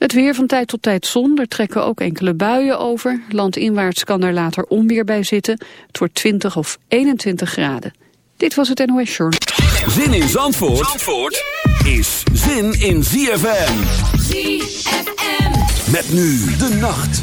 Het weer van tijd tot tijd zon, er trekken ook enkele buien over. Landinwaarts kan er later onweer bij zitten. Het wordt 20 of 21 graden. Dit was het NOS Journal. Zin in Zandvoort, Zandvoort is zin in ZFM. ZFM. Met nu de nacht.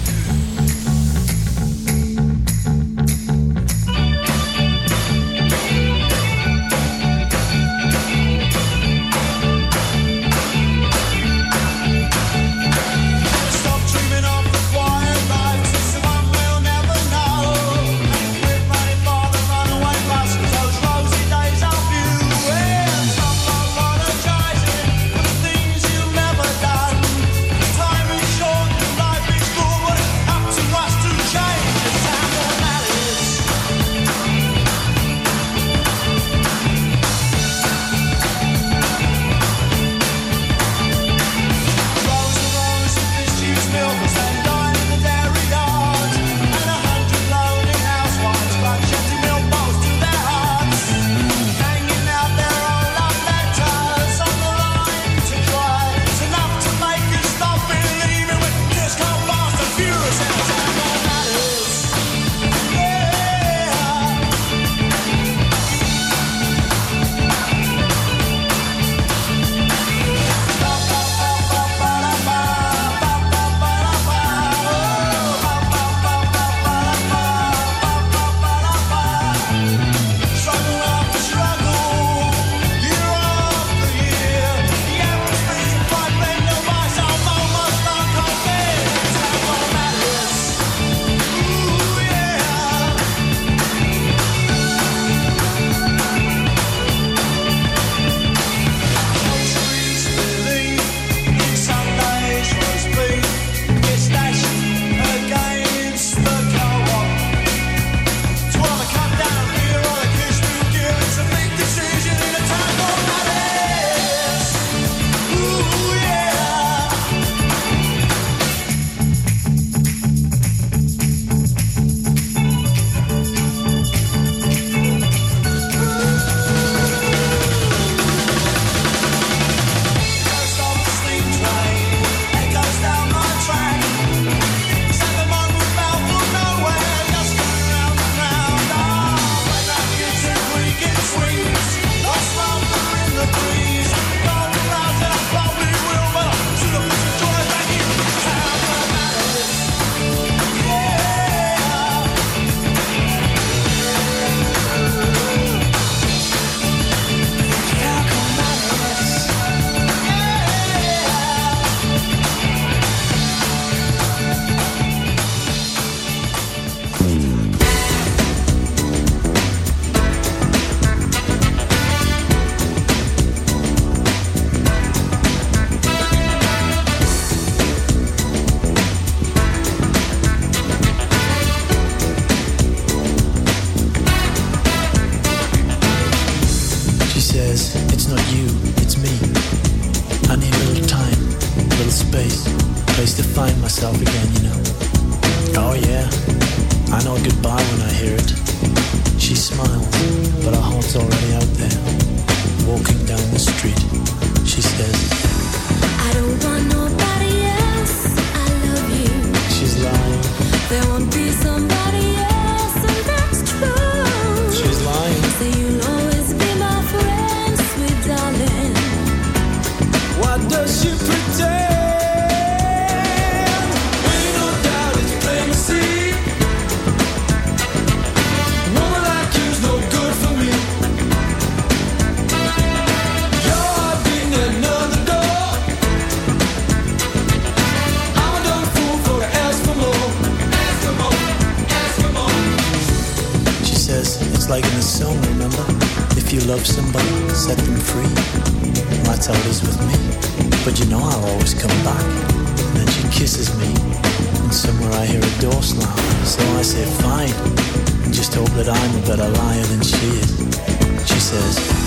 I'm a better liar than she is. She says,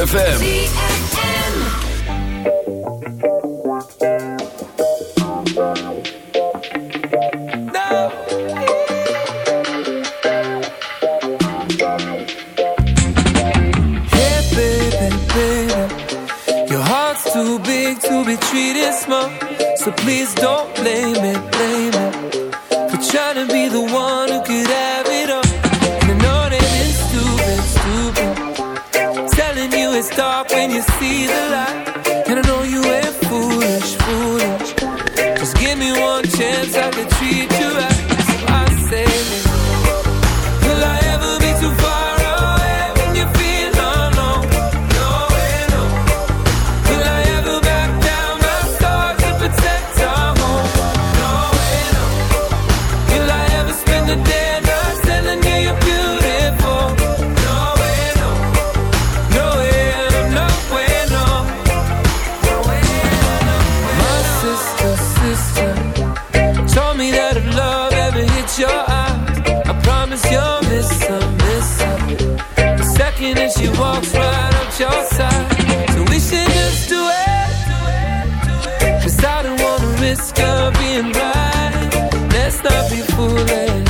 FM. see the light, and I know you. walks right up your side. So we should just do it. Cause I don't wanna risk her being right. Let's not be foolish.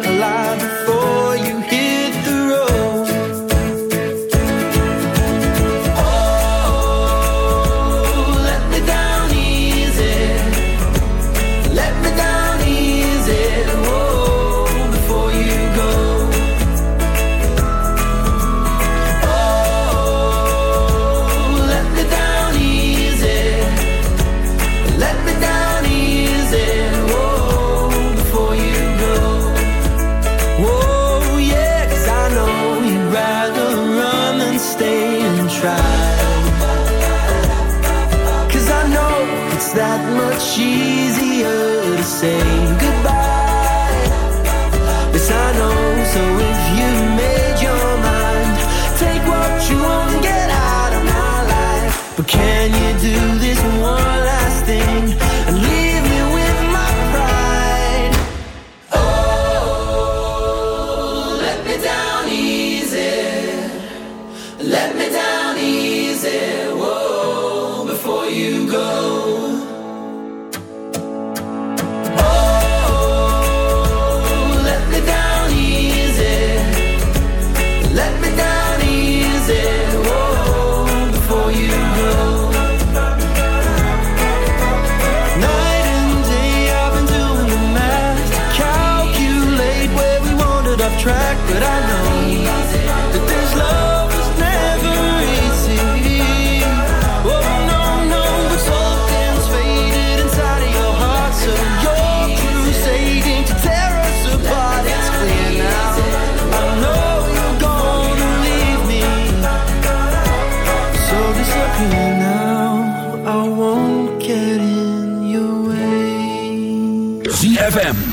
much easier to say goodbye.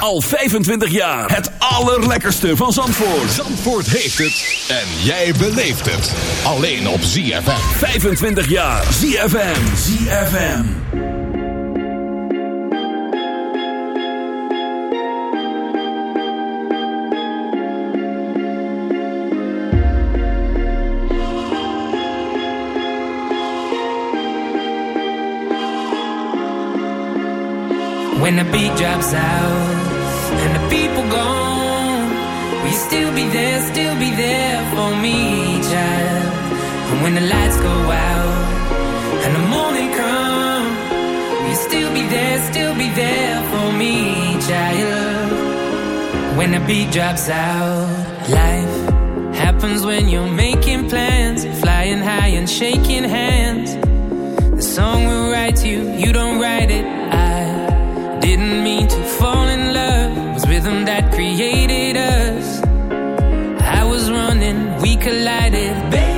Al 25 jaar. Het allerlekkerste van Zandvoort. Zandvoort heeft het. En jij beleeft het. Alleen op ZFM. 25 jaar. ZFM. ZFM. When the beat drops out you still be there, still be there for me, child? And when the lights go out and the morning comes, will you still be there, still be there for me, child? When the beat drops out, life happens when you're making plans, flying high and shaking hands. The song will write you, you don't write it. I didn't mean to fall in love, was rhythm that created us we collided, baby.